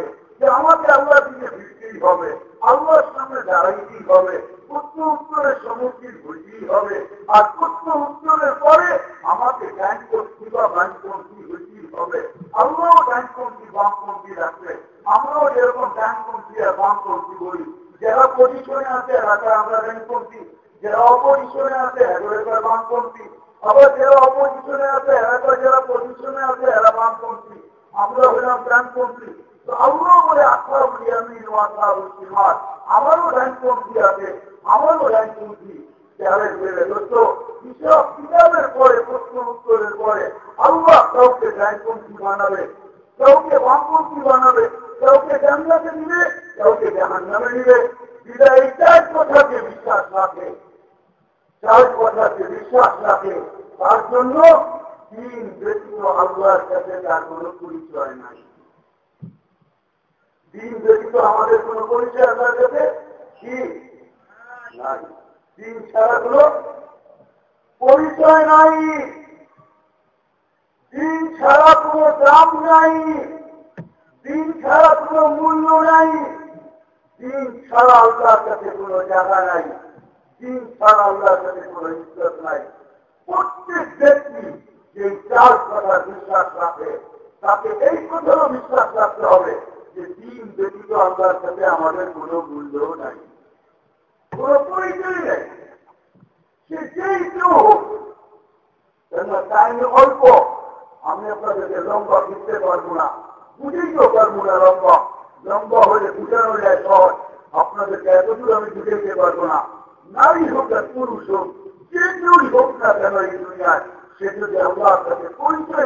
বিশ্বাস যে আমাকে আল্লাহ দিকে ফিরতেই হবে, আল্লাহর সামনে দাঁড়াইতেই হবে, প্রশ্ন উত্তরের সম্মুখীন হইতেই হবে, আর প্রশ্ন উত্তরের পরে আমাকে ডাইনপন্থী বা বামপন্থী হইতেই হবে। আল্লাহ ডাইনপন্থী বামপন্থী রাখবে আমরাও যেরকম ডাইনপন্থী আর বামপন্থী বলি। যারা পজিশনে আছে এলাকা আমরা ডাইনপন্থী যারা অপজিশনে আছে এলাকার বামপন্থী আবার যারা অপজিশনে আছে এলাকা যারা পজিশনে আছে এরা বামপন্থী আমরা হইলাম ডানপন্থী তো আল্লাহ বলে আত্মা বলি আমি আমারও ডাইনপন্থী আছে আমারও ডাইনপন্থী খেয়ালের বেড়ে দোস্ত হিসাব কিতাবের পরে প্রশ্ন উত্তরের পরে আল্লাহ কাউকে ডাইনপন্থী বানাবে কাউকে বামপন্থী বানাবে কাউকে জান্নাতে নিবে কাউকে জাহান নামে নিবে বিদায় চার কথাকে বিশ্বাস রাখে চার কথাকে বিশ্বাস রাখে তার জন্য তিন ব্যতীত আল্লাহর কাছে তার কোন পরিচয় নাই দিন ব্যতীত আমাদের কোন পরিচয় আল্লাহর কাছে কি নাই দিন ছাড়া কোন পরিচয় নাই দিন ছাড়া কোন দাম নাই দিন ছাড়া কোন মূল্য নাই দিন ছাড়া আল্লাহর কাছে কোন জায়গা নাই দিন ছাড়া আল্লাহর কাছে কোন ইজ্জত নাই প্রত্যেক ব্যক্তি যে চার কথা বিশ্বাস রাখে তাকে এই কথারও বিশ্বাস রাখতে হবে যে দিন ব্যতীত আল্লাহর সাথে আমাদের কোনো মূল্য নাই কোন পরিচয় নেই সে যেই কেউ হোক টাইম অল্প আমি আপনাদেরকে লম্বা বুঝতে পারব না বুঝেইতেও পারব না লম্বা লম্বা হলে বুঝানো যায় সহজ আপনাদেরকে এতদূর আমি বুঝাইতে পারব না নারী হোক আর পুরুষ হোক যে কেউই হোক না কেন এই দুনিয়ায় সে যদি আল্লাহর কাছে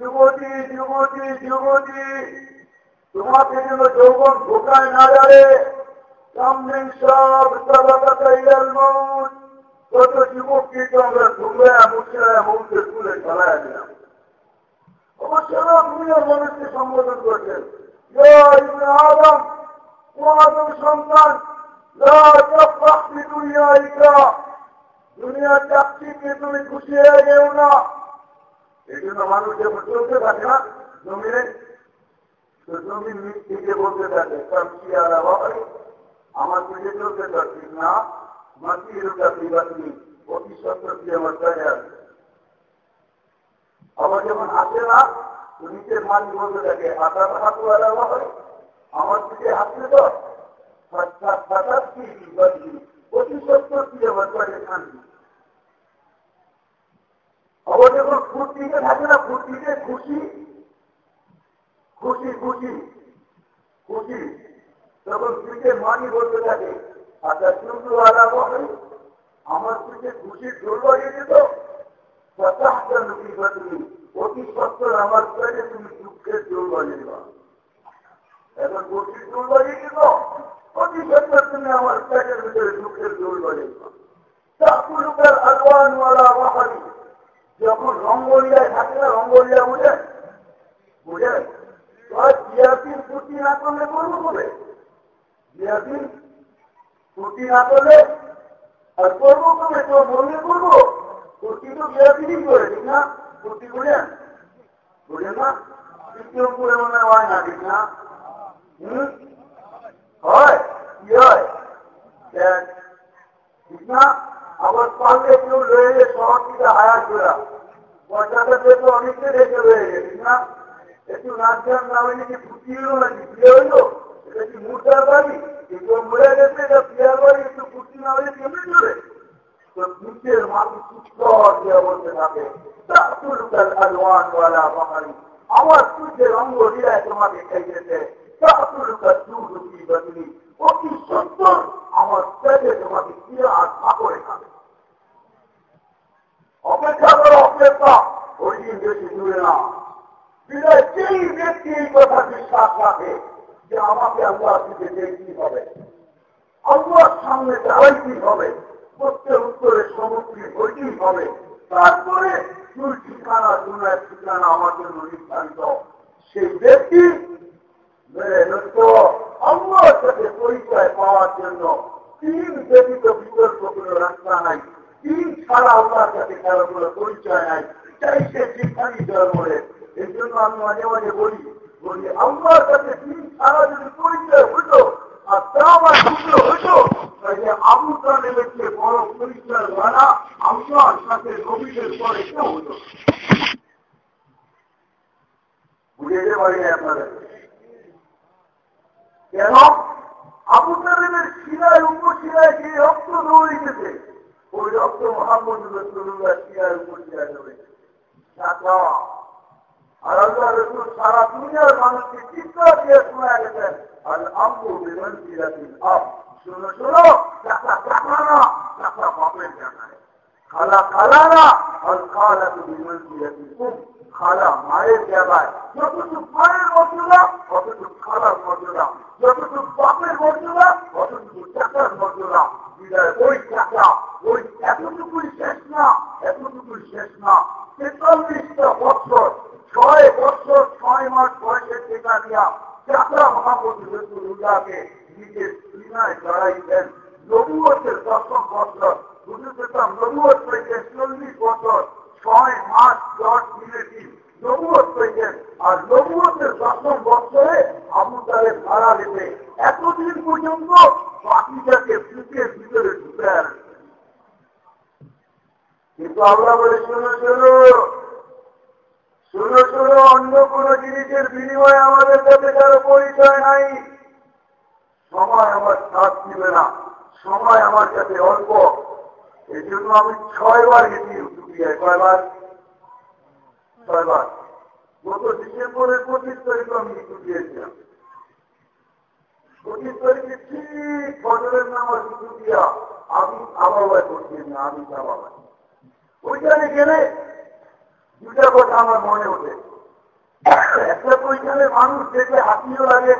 যুবতী যুবতী যুবতী, তোমাকে যেন যৌবন ঢোকায় না যাবে সামনে সব কত যুবককে আমরা ঢুকলে মুখে তুলে ফেলায় দিলাম। সম্বোধন করছেন। দুনিয়ার চাকরিকে তুমি খুশি হয়ে গেও না। এই জন্য মানুষ যখন চলতে না, জমিনে জমির থেকে বলতে থাকে কামছি আর আমার দিকে চলতে পারছি না মাটি এরকম বিবাদী অতি কি আমার চাই আবার যখন আসে না নিচের মালিক বলতে থাকে হাতার হাত হয়, আমার দিকে হাসলে তো? অতি সত্য কি আমার চাই ফুর্তিতে থাকে না ফুর্তিতে খুশি। খুশি খুশি খুশি। তখন পিঠে মানি বলতে থাকে আচ্ছা আলা আমার খুশি পচাশটা লুকি বাদলি অতি সত্তর আমার তুমি দুঃখের দেওয়া এখন জোর বাড়িয়ে দিত। অতি সত্তর তুমি আমার পেটের ভিতরে দুঃখের জোর বাড়িয়ে যেরকম রঙ্গলীলায় থাকে না রঙ্গলীলা বুঝেন বুঝেন জিয়াপির পুটি না করলে করব করে জিয়াপির পুটি না করলে আর করব করে তো মনে করব? পুটি তো জিয়াপিরই করে, ঠিক না? পুটি বুঝেন বুঝেন না? তৃতীয় করে মনে হয় না, ঠিক না? হম? হয়? কি হয়? ঠিক না? আবার পারলে কেউ রয়ে শহর থেকে হায়ার করা। পয়সাটা তো অনেকটা রেখে রয়ে গেছে, না? একটু গান না হইলে ফুটি হইল নাকি? বিয়ে হইল এটা কি মুদ্রার বাড়ি? কিন্তু মরে গেছে, এটা বিয়ার বাড়ি, একটু ফুটি না হইলে কেমনি চলে? দিয়ে আমার সূর্যের অঙ্গ হৃদয় তোমাকে খাইতেছে অতি সত্তর আমার পেটে তোমাকে দিয়ে আর করে খাবে? অপেক্ষা করো, অপেক্ষা। ওই দিন বেশি দূরে না। বিদায় ব্যক্তি এই কথা বিশ্বাস রাখে যে আমাকে আল্লাহ দিতে দেখতে হবে? আল্লাহর সামনে দাঁড়াইতে হবে? প্রত্যেক উত্তরে সমুদ্রে হইতেই হবে? তারপরে চুল ঠিকানা দুনার ঠিকানা আমার জন্য নির্ধারিত। সেই ব্যক্তি মেরে নষ্ট। আল্লাহর সাথে পরিচয় পাওয়ার জন্য তিন ব্যতীত বিতর্ক কোনো রাস্তা নাই। তিন ছাড়া আল্লাহর সাথে কারও কোনো পরিচয় নাই। চাই সে যেখানেই জন্মের এই জন্য আমি মাঝে মাঝে বলি বলি, আল্লাহর কাছে তিন ছাড়া যদি পরিচয় হইতো আর তা আমার টুকরো হইতো তাহলে আবু তালেবের বড় পরিচয় দ্বারা আল্লাহর সাথে নবীদের পরে কেউ হতো বুঝে পারি আপনাদের কেন আবু তালেবের শিলায় উপশিলায় যে রক্ত দৌড়িতেছে, ওই রক্ত মোহাম্মদ রসুল্লাহ শিলায় রসুল সারা দুনিয়ার মানুষকে চিৎকার দিয়ে শোনা গেছেন আর আম্বু বিমান আপ শুনো শুনো খালা খালা না আর খালা তো বিমান সিরাতিল খালা মায়ের জায়গায় যতটুকু মায়ের মর্যাদা অতটুকু খালার মর্যাদা। যতটুকু মর্যাদা অতটুকু মর্যাদা ওই টাকা ওই এতটুকুই শেষ না, এতটুকুই শেষ না। তেতাল্লিশটা বছর, ছয় বছর, ছয় মাস বয়সের টেকা দিয়া চাকরা মহাপতি রসুল্লাহকে নিজের সিনায় জড়াইছেন নবুয়তের দশম বছর হুজুরাম নবুয়ত পেয়েছেন চল্লিশ বছর, ছয় মাস দশ মিনিটি। নবুয়ত পেয়েছেন আর নবুয়তের দশম বছরে আবু তালের ভাড়া দিতে এতদিন পর্যন্ত বাকিটাকে বুকের ভিতরে ঢুকে কিন্তু আমরা বলে, শুনো শুনো শুনো শুনো, অন্য কোন জিনিসের বিনিময়ে আমাদের কাছে কারও পরিচয় নাই। সময় আমার সাথ দিবে না। সময় আমার কাছে অল্প। এই জন্য আমি ছয়বার গেছি ইউটিউবিয়ায় কয়বার? ছয়বার। গত ডিসেম্বরের পঁচিশ তারিখ আমি ইউটিউবিয়াছিলাম পঁচিশ তারিখে ঠিক ফজরের ইউটিউবিয়া আমি আবাবায় করছি না আমি আবাবায়। ওইখানে গেলে দুটা কথা আমার মনে ওঠে। একটা তো ওইখানে মানুষ দেখে হাতিও লাগে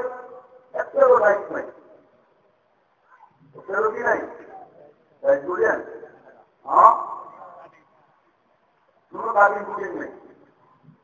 একটারও লাইফ নাই। ওটারও কি নাই। তাই বুঝলেন হ্যাঁ? কোনো কাজে বুঝেন নেই।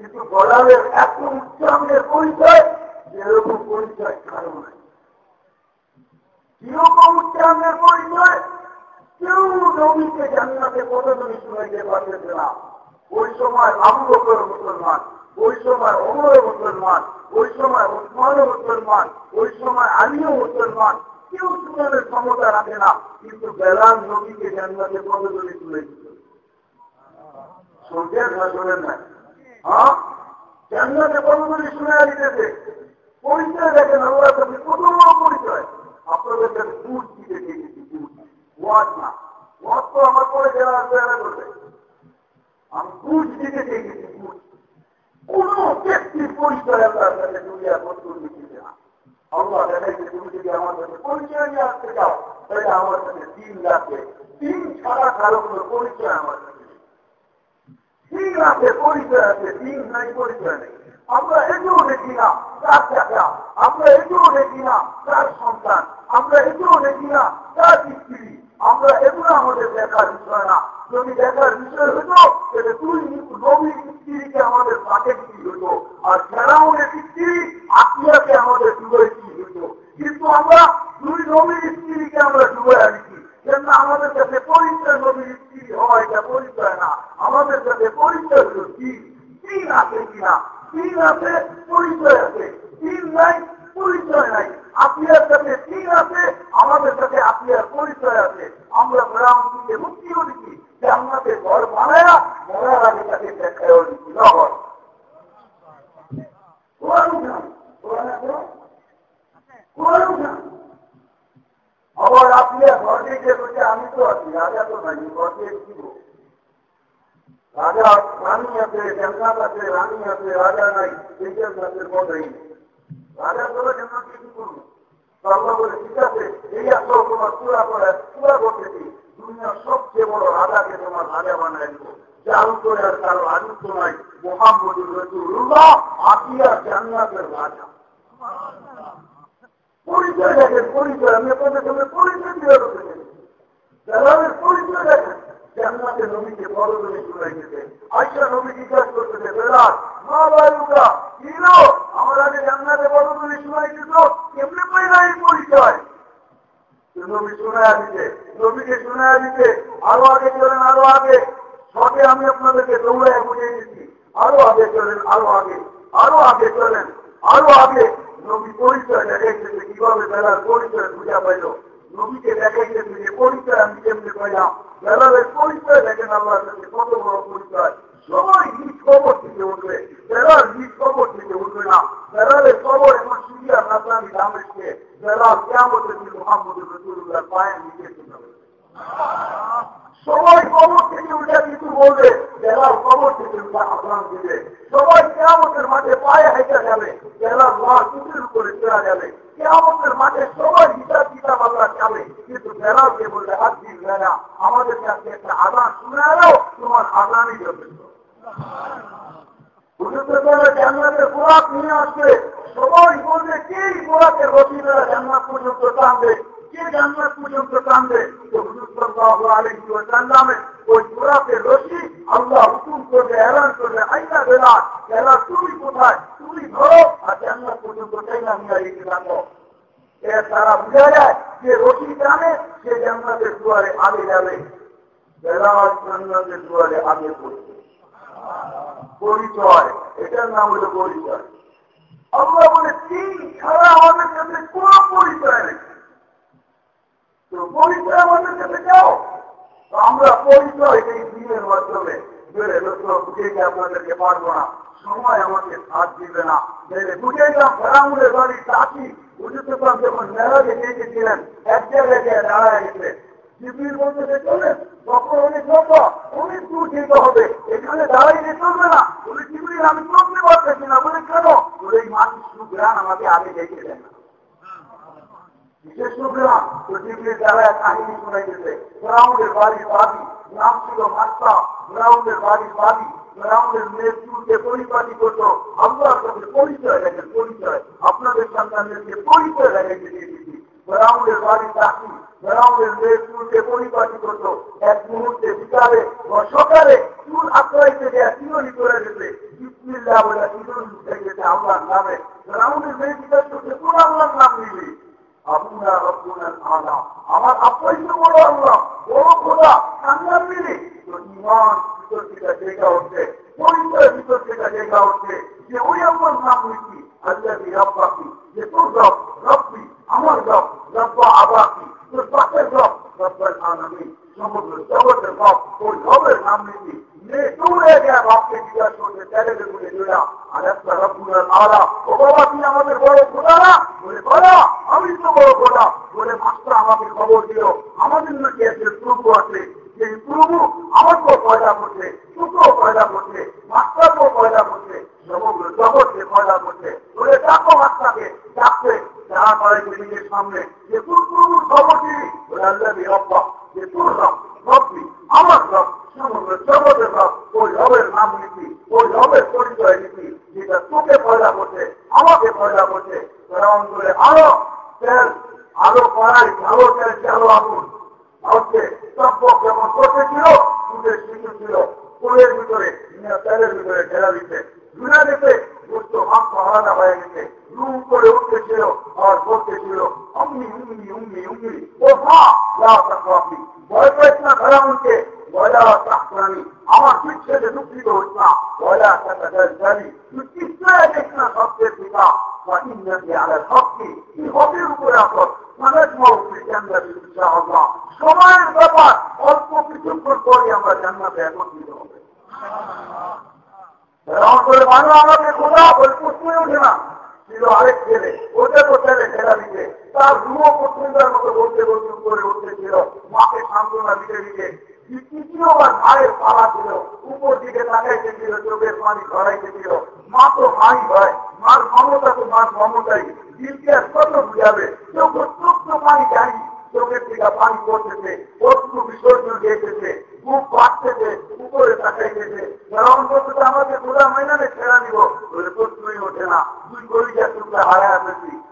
কিন্তু গলালের এত উচ্চাঙ্গের পরিচয় যেরকম পরিচয় কারও নাই। কীরকম উচ্চাঙ্গের পরিচয়? কেউ নবীকে জান্নাতে কতজনই শুনাইতে পারতেছে না। ওই সময় আবু বকর মুসলমান, ওই সময় অমর মুসলমান, ওই সময় উসমানও মুসলমান, ওই সময় আলীও মুসলমান। কেউ শুনানোর ক্ষমতা রাখে না, কিন্তু বেলাল নবীকে জান্নাতে কতজনই তুলে দিত শুনছেন না শোনেন না হ্যাঁ? কত পরিচয় আপনাদের কাছে দুধ দিতে দিয়েছি ওয়াজ না। ওয়াজ তো আমার পরে যারা করবে। আমি বুঝ দিতে চেয়েছি বুঝ কোন ব্যক্তির পরিচয় আল্লাহর কাছে দুনিয়া যদি আমার কাছে পরিচয় নিয়ে আমার কাছে তিন লাগবে তিন ছাড়া কারও কোনো পরিচয় আমার কাছে তিন আছে পরিচয় আছে, তিন নাই পরিচয় নেই। আমরা এটাও দেখি না তার টাকা আমরা এটাও দেখি না তার সন্তান, আমরা এটাও দেখি না তার স্ত্রী। আমরা এগুলো আমাদের দেখার বিষয় না। যদি দেখার বিষয় হতো, তাহলে তুই নবীর স্ত্রীকে আমাদের পাকে কি হতো। আর ফেরাউনের স্ত্রী, আত্মীয়াকে আমাদের ডুবে কি হতো। কিন্তু আমরা দুই নবীর স্ত্রীকে আমরা ডুবে আনছি কেন আমাদের কাছে পরিচয় নবীর স্ত্রী হয় এটা পরিচয় না? আমাদের কাছে পরিচয় কি? তিন আছে কিনা? তিন আছে? পরিচয় তোমার আদানই যথেষ্ট জান্নাতের গোলাপ নিয়ে আসবে সবাই বলবে কে গোলাপের রসিদারা জান্নাত পর্যন্ত টানবে কে জান্নাত পর্যন্ত টানবে ওই গোলাপের রশি আল্লাহ হুকুম করবে এলান করবে আইনা বেলা বেলা তুমি কোথায় তুমি ধরো আর জান্নাত পর্যন্ত চাইনা নিয়ে রেখে রাখো এর তারা বুঝা যায় যে রশি টানে, সে জান্নাতের দুয়ারে আগে যাবে বেলা জান্নাতের দুয়ারে আগে পড়ছে পরিচয়। এটার নাম হলো পরিচয়। আমরা বলে, তিন ছাড়া আমাদের কাছে কোন পরিচয় নেই। তো পরিচয় আমাদের কাছে যাও আমরা পরিচয় এই দিনের মাধ্যমে আপনাদেরকে পারব না। সময় আমাকে সাথ দিবে না। বেড়ে বুঝে ফেরামুলের বুঝতে যখন এক জায়গায় দাঁড়ায় গেছে। জিবির মধ্যে চলেন তখন অনেক যত অনেক দূর হবে। এখানে দাঁড়াইলে চলবে না। বলে জিবির আমি চলতে পারতেছি না। বলে কেন? এই মানুষ সুগ্রাণ আমাকে আগে দেখে দেন। বিশেষ দাঁড়ায় কাহিনী গ্রাউন্ডের বাড়ির বাড়ি, নাম ছিল গ্রাউন্ডের বাড়ির বাড়ি গ্রাউন্ডের পরিপাটি করতো। পরিচয় পরিচয়। আপনাদের সন্তানদেরকে পরিচয় দিচ্ছি গ্রাউন্ডের বাড়ির চাকরি গ্রাউন্ডের মেয়ের চুলকে পরিপাটি করতো এক মুহূর্তে বিকালে সকালে চুল করে করছে কোন বড় বড় যে ওই আমার নাম নিচ্ছি আল্লাহ রব্বাকি যে তোর রব রব্বি আমার রব রব্বা আবাকি তোর পাশের রব রব্বাল আনবী সমগ্র জগতের রব ওই রবের নাম নিচ্ছি মেয়ে দৌড়ে গিয়ে বাপকে জিজ্ঞাসা করছে চ্যালেঞ্জে বলে জোড়া আর একটা রব্বুরের আলা আমাদের বড় geography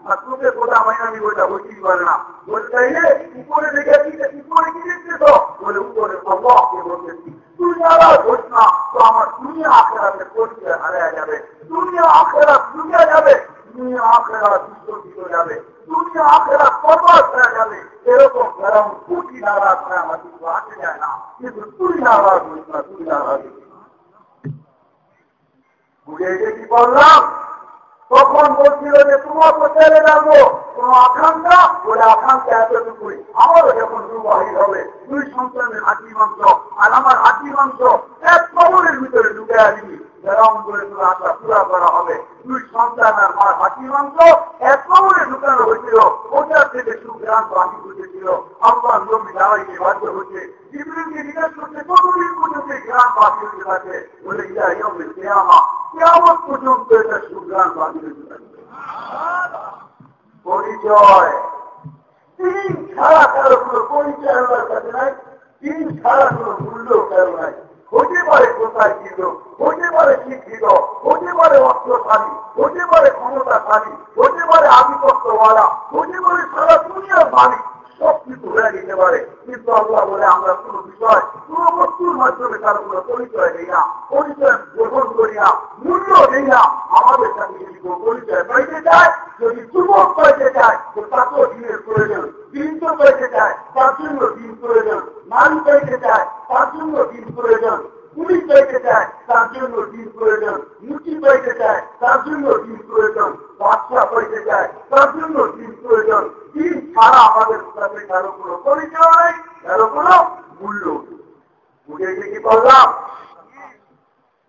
ಬಾಯಿಗೆ ವಾದ್ಯ ಹೋಗಿ ಇಬ್ಬರಿಗೆ ನಿಗದಿಗೊಳಿಸಿಕೊಂಡು ನೀವು ಮುಂದೆ ಗ್ರಾಮವಾಸಿಗಳ ಜೊತೆ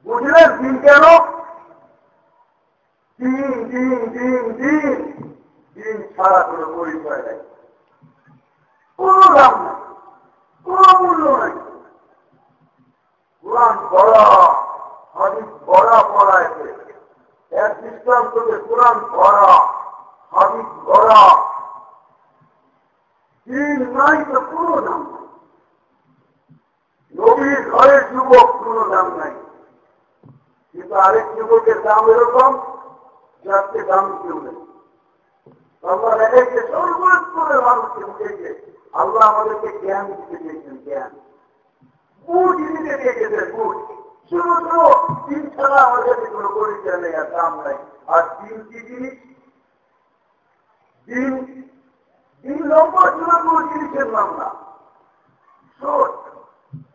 বুঝলেন দিন কেন? দিন দিন দিন দিন দিন ছাড়া কোনো পরিচয় নেই। কোনো দাম নেই, কোনো মূল্য নেই। কোরআন পড়া হাদিস পড়া পড়াইছে এক দৃষ্টান্তকে কোরআন পড়া, হাদিস পড়া দিন নাই তো কোনো দাম নাই। কবির ঘরে যুবক, কোন দাম নাই। কিন্তু আরেক যুবকের দাম এরকম, যাতে দাম কেউ নেই আল্লাহ রেখেছে সর্বোত্তরের মানুষকে উঠেছে আল্লাহ আমাদেরকে জ্ঞান দিতে দিয়েছেন জ্ঞান। বুঝ দিতে দিয়েছে বুঝ। শুধু তিন ছাড়া আমাদের কোনো পরিচয় নেই আর দাম নাই। আর তিন কি জিনিস? তিন তিন নম্বর জীবন কোনো জিনিসের নাম না। সোট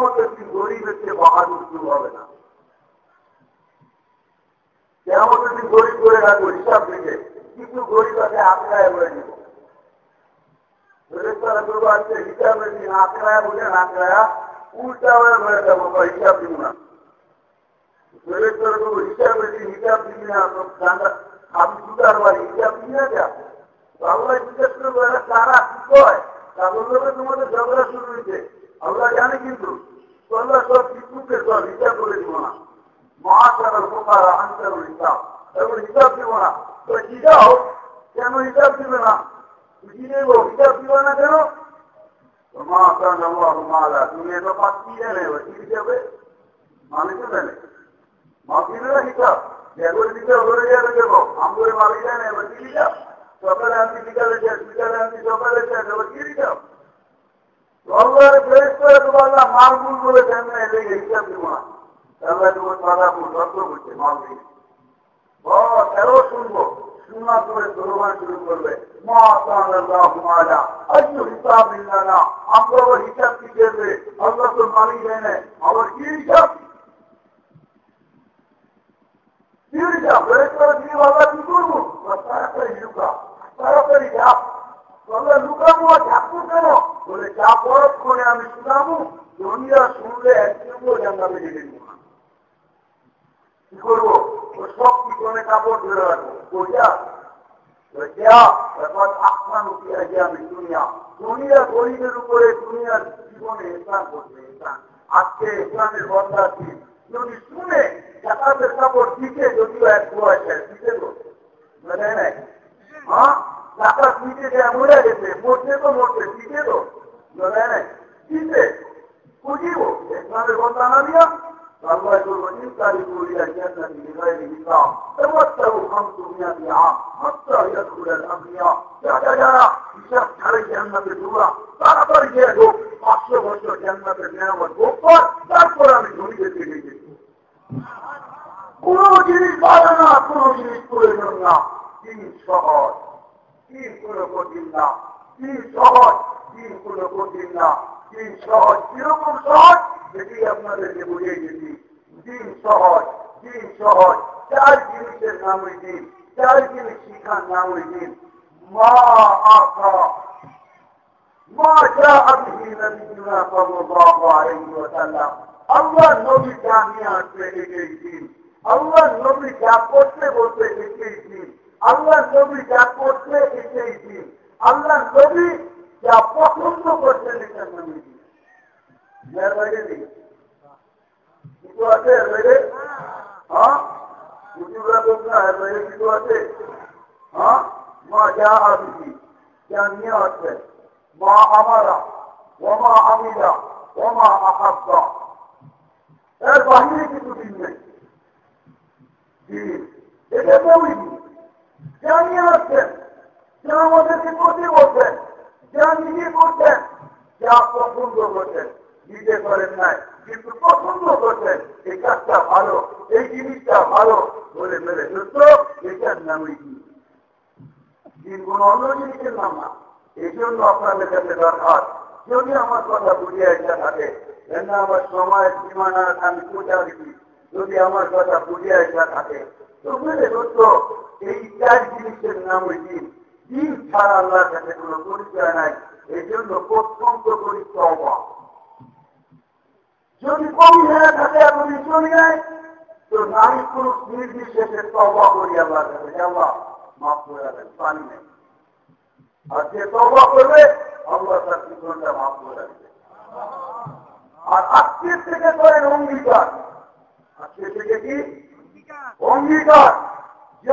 তো কেমন দিন গরিবের চেয়ে বাহাদুর শুরু হবে না। কেমন দিন গরিব করে রাখব হিসাব থেকে কিন্তু গরিব আছে আঁকড়ায় বলে দিব হিসাবে দিন আঁকড়ায় বলেন আঁকড়ায়া উল্টা বলে দেবো হিসাব দিব না। হিসাবে দিন হিসাব দিবি না আমি দুটার বাড়ি হিসাব দিবি না যা আল্লাহ জিজ্ঞেস করব এরা কারা কি কয়? তোমাদের ঝগড়া শুরু হয়েছে। আল্লাহ জানে কিন্তু। আল্লাহ সব বিদ্যুৎকে সব হিসাব করে দিব না মহাচারের উপকার আনচার হিসাব এবং হিসাব দিব না তো কি যাও কেন হিসাব দিবে না বুঝি নেব হিসাব দিবে না কেন মা কান আল্লাহ মালা তুমি এত পাচ্ছি জানে কি হিসাবে মানে তো জানে মা দিবে না হিসাব যেগুলো দিতে ওগুলো যাবে দেবো আমগুলো মালি জানে এবার কি হিসাব সকালে আমি বিকালে যাই বিকালে আমি সকালে যাই এবার কি হিসাব আল্লাহর ফেরেস করে তোমার মালগুল বলে দেন না এলে হিসাব দিব না। আল্লাহ তোমার কথা সত্য করছে মাল দিয়ে এরও শুনব শোনা করে দোলমান শুরু করবে। মালা হিসাব না আমরা হিসাব কি করবে আল্লাহ তো মালি দেয় না কি হিসাব? কি হিসাব? ফেরেস করে দিয়ে আল্লাহ কি করব? তাড়াতাড়ি লুকা তাড়াতাড়ি যাপ তাহলে লুকাবো আর কেন? বলে, যা পরক্ষণে আমি শুনাবো, দুনিয়া শুনলে একজনও জানলাতে যেতে দিব না। কি করব? সব করে কাপড় ধরে রাখব। যদিও এক হ্যাঁ? জাকাত দিতে দেয় মরে গেছে মরছে তো মরছে দিতে তো। নাই দিতে খুঁজিব ইসলামের বন্ধা না দিয়া الله يقول وإن تاركوا إلى الجنة بغير حساب تمتعوا خمس مئة عام حتى يدخل الأنبياء যারা যারা হিসাব ছাড়ে জান্নাতে ঢুকা তাড়াতাড়ি গিয়ে ঢোক পাঁচশো বছর জান্নাতের নিয়ামত ভোগ কর তারপর আমি ধনীদেরকে নিয়ে যেত কোন জিনিস বাড়ে না কোন জিনিস প্রয়োজন না দিন সহজ দিন কোন কঠিন না দিন সহজ দিন কোন কঠিন না। দিন সহজ কীরকম সহজ এটি আপনাদেরকে বুঝিয়ে গেছি দিন সহজ দিন সহজ চার জিনিসের নাম ওই দিন। চার জিনিস শিখার নাম ওই দিন। মা আখা মা যা আবিহি নবীনা সাল্লাল্লাহু আলাইহি ওয়াসাল্লাম। আল্লাহ নবী জানিয়ে আসবে এই দিন। আল্লাহ নবী যা করতে বলতে এটাই দিন। আল্লাহ নবী যা করতে এটাই দিন। আল্লাহ নবী যা পছন্দ করছেন এটা নবী দিন। এর বাইরে নেই। কিছু আছে এর বাইরে? হ্যাঁ? বুঝিবরা বলছ না এর বাইরে কিছু আছে? হ্যাঁ? মা, যা আবিহি যা নিয়ে আসবেন মা আমারা, ওমা আমিরা, ওমা আহাব্বা। এর বাহিরে কিছু আমাদেরকে করতে বলছেন যা নিজে করছেন। যা পছন্দ করছেন। নিজে করেন নাই, কিন্তু পছন্দ করছেন। এই কাজটা ভালো, এই জিনিসটা ভালো বলে মেরে সত্য এটার নামই দিন কোন অন্য জিনিসের নাম না। এই জন্য আপনাদের কাছে দরকার যদি আমার কথা বুঝিয়ে একটা থাকে আমার সময়ের সীমানা আমি পূজা দিচ্ছি যদি আমার কথা বুঝিয়ে আসা থাকে, তো বুঝলে দোস্ত, এই চার জিনিসের নাম ওই দিন যদি কমি হয়ে থাকে এতদিন চলে যায় তো নাই কোন নির্বিশেষে তবা করি আল্লাহ আর তবা করবে আল্লাহ তার জীবনটা মাফ করে দেবে আর আজকের থেকে করেন অঙ্গীকার। আজকে থেকে কি অঙ্গীকার। যে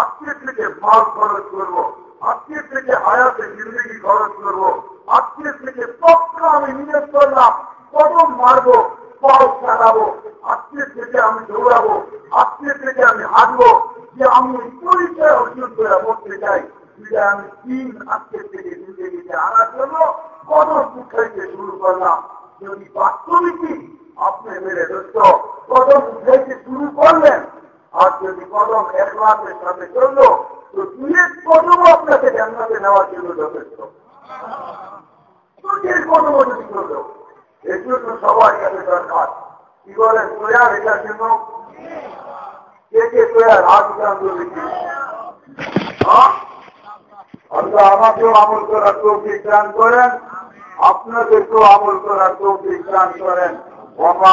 আজকে থেকে মাল খরচ করব। আজকে থেকে হায়াতে জিন্দগি খরচ করব। আজকে থেকে পক্কা আমি নিয়োগ করলাম, কদম মারবো, পাও আজকে থেকে আমি দৌড়াবো। আজকে থেকে আমি হাঁটবো। যে আমি পরিচয় অর্জন করে বলতে চাই যে আমি তিন আজকে থেকে জিন্দগিতে আনার জন্য কদম উঠাইতে শুরু করলাম। যদি বাস্তবিকই আপনি মেরে দোস্ত কদম উঠাইতে শুরু করলেন আর যদি সাথে চলল তো আপনাকে নেওয়ার জন্য যথেষ্ট। সবার কাছে দরকার। কি তৈয়ার এটার জন্য? কে কে আল্লাহ আমাকেও আমল করার তৌফিক দান করেন। আপনাদেরকেও আমল করার তৌফিক দান করেন। ওমা